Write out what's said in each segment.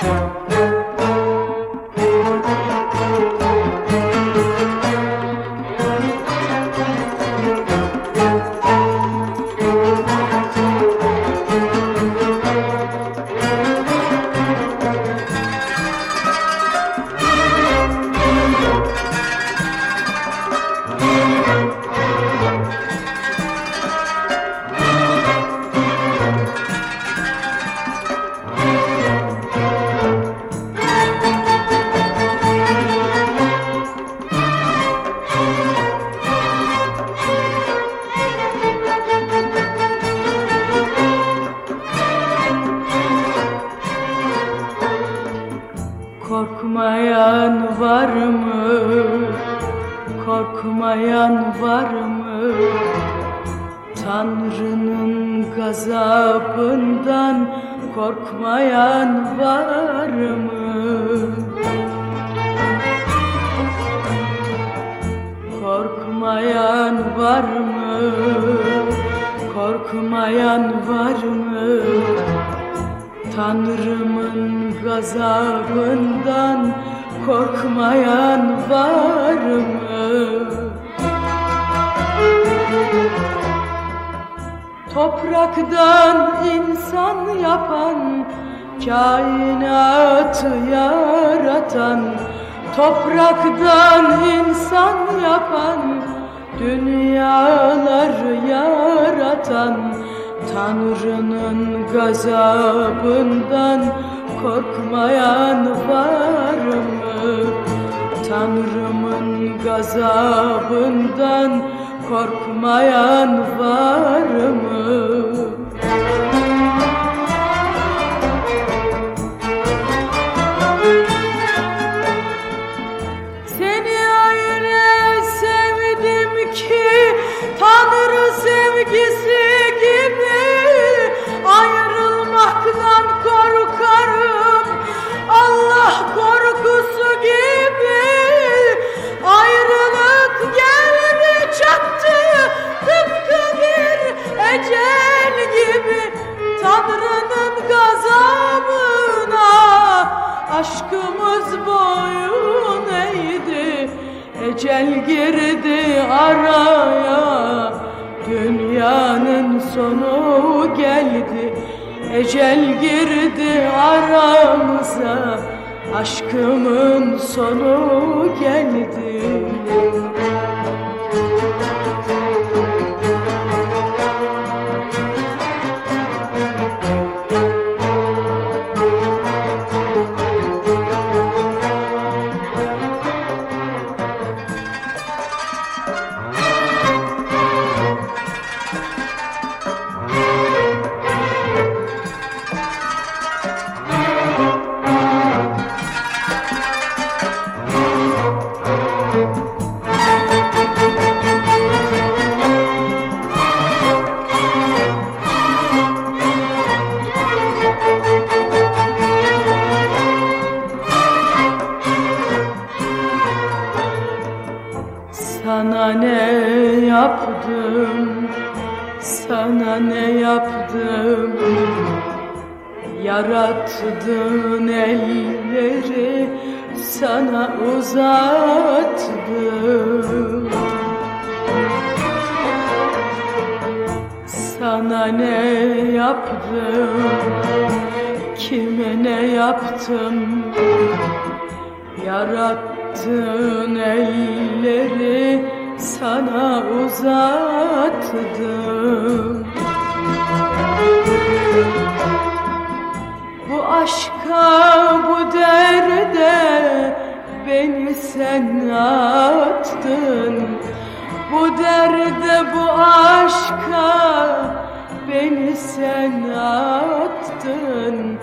Música Korkmayan var mı? Korkmayan var mı? Tanrı'nın gazabından korkmayan var mı? Korkmayan var mı? Korkmayan var mı? Tanrımın gazabından korkmayan var mı? Topraktan insan yapan, kainatı yaratan Topraktan insan yapan, dünyaları yaratan Tanrı'nın gazabından korkmayan var mı? Tanrımın gazabından korkmayan var mı? Seni öyle sevdim ki Tanrı sevgisi gibi Aşkımız boyun eğdi Ecel girdi araya. Dünyanın sonu geldi Ecel girdi aramıza. Aşkımın sonu geldi yaptım, sana ne yaptım? Yarattığın elleri sana uzattım. Sana ne yaptım, kime ne yaptım? Yarattığın elleri sana uzattım Bu aşka bu derde beni sen attın. Bu derde bu aşka beni sen attın.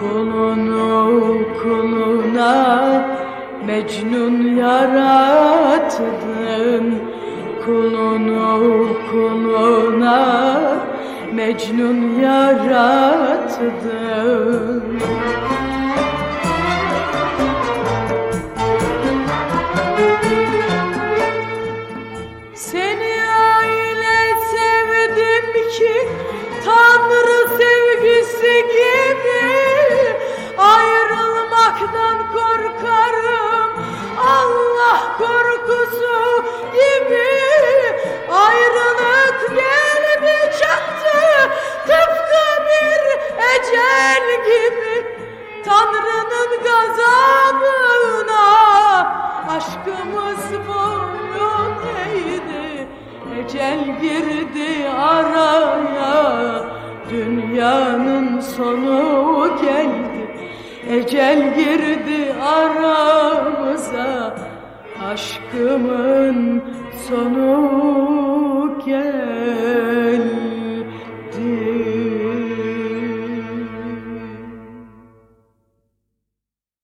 Kulunu kuluna Mecnun yarattın Kulunu kuluna. Mecnun yarattın Seni öyle sevdim ki Tanrı sevgisi gibi Ecel girdi aramıza Aşkımın sonu